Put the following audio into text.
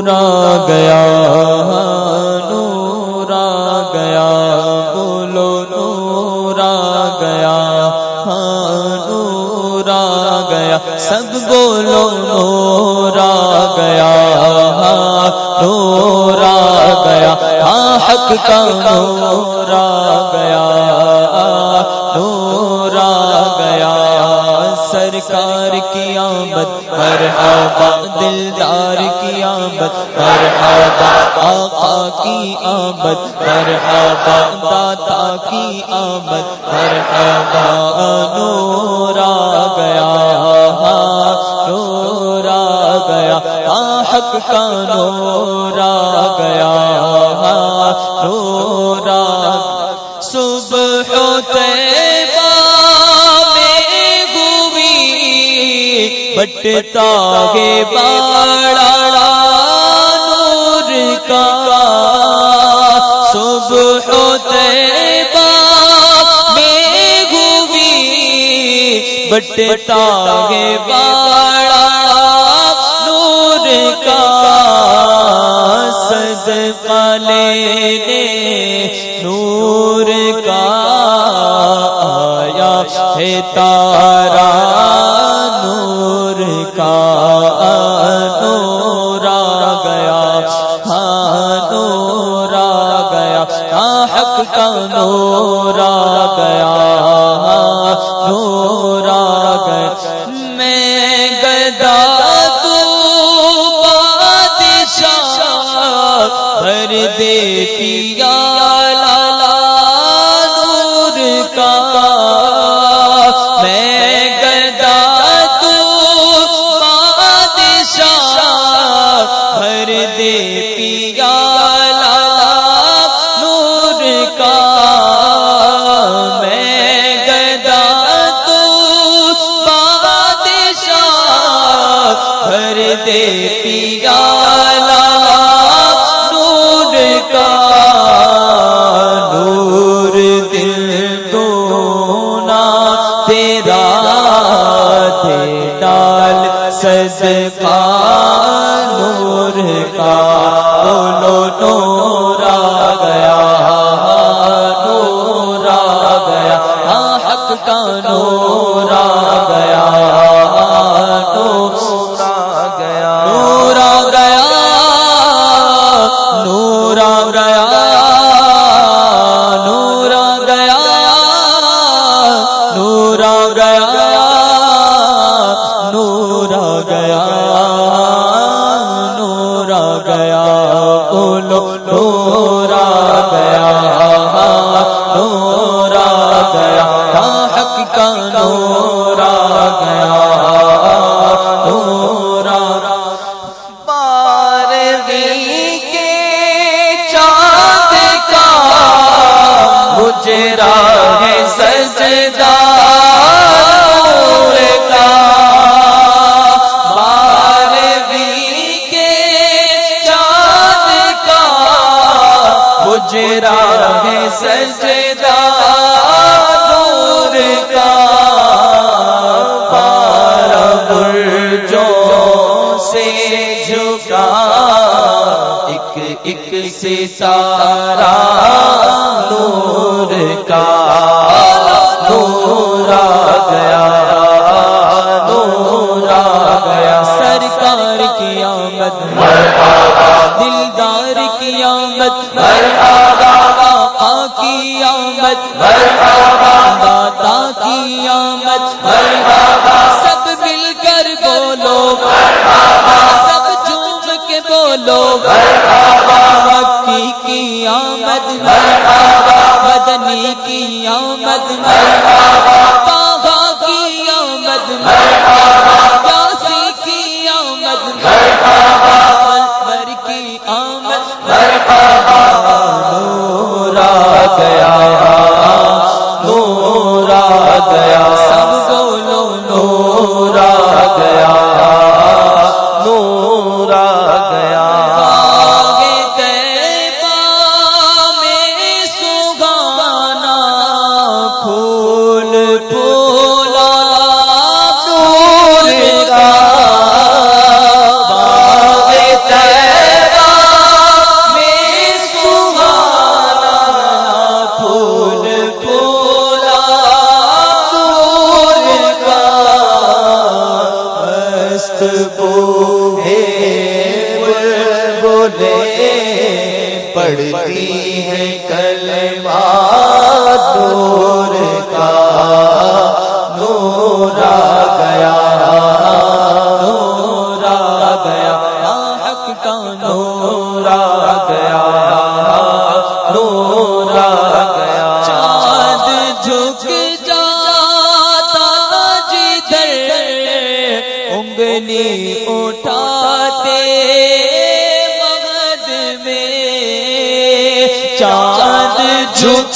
نورا گیا نورا گیا، بولو نورا گیا ہاں نورا گیا، سب بولو نورا گیا ہاں نورا گیا ہاں حق کا نورا گیا ہاں نورا گیا، سرکار کی مرحبا، دلدار کی آمد مرحبا، آقا کی آمد، مرحبا داتا کی آمد، مرحبا، نور آ گیا نور آ گیا حق کا نور آ گیا بٹتا گے باڑا نور کا صبح طیبہ میں گوی بٹتا گے باڑا نور کا صدقہ لینے نور کا آیا ہے تارا کا صدقہ نورا گیا نورا گیا ہاں حق کا نورا گیا نورا بار کے چاند کا گجرا ہے سجدہ نور کا بارہ برجوں سے جھکا ایک ایک سے سارا نور کا نور آ گیا نور آ گیا سرکار کی آمد دلدار آمد آقا کی آمد داتا کی آمد سب مل کر بولو سب جھوم کے بولو مکی کی آمد مدنی کی آمد باغا پڑتی ہے کلمہ دور